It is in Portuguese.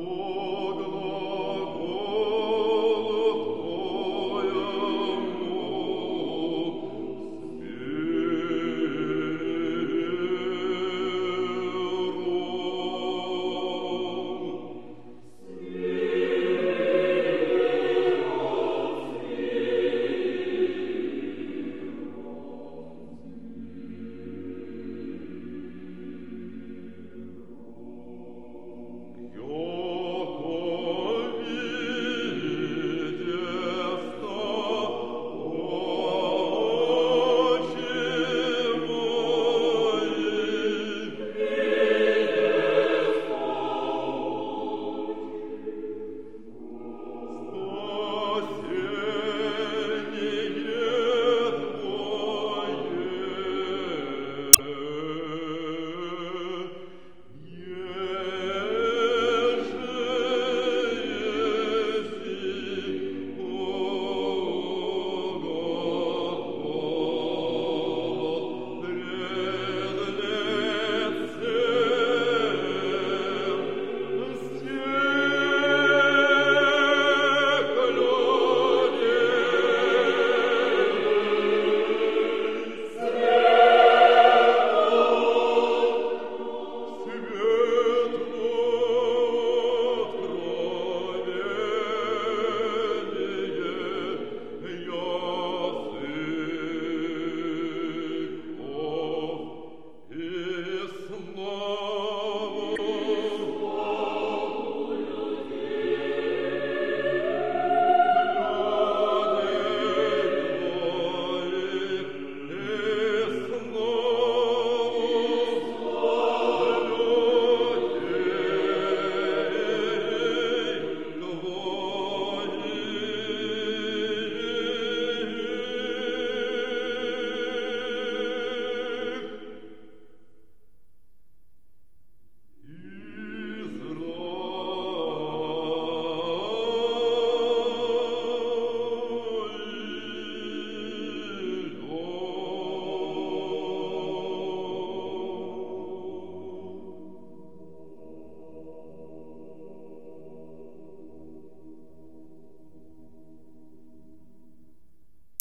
Oh.